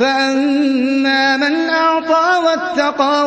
فَأَمَّا مَنْ أَعْطَىٰ وَاتَّقَىٰ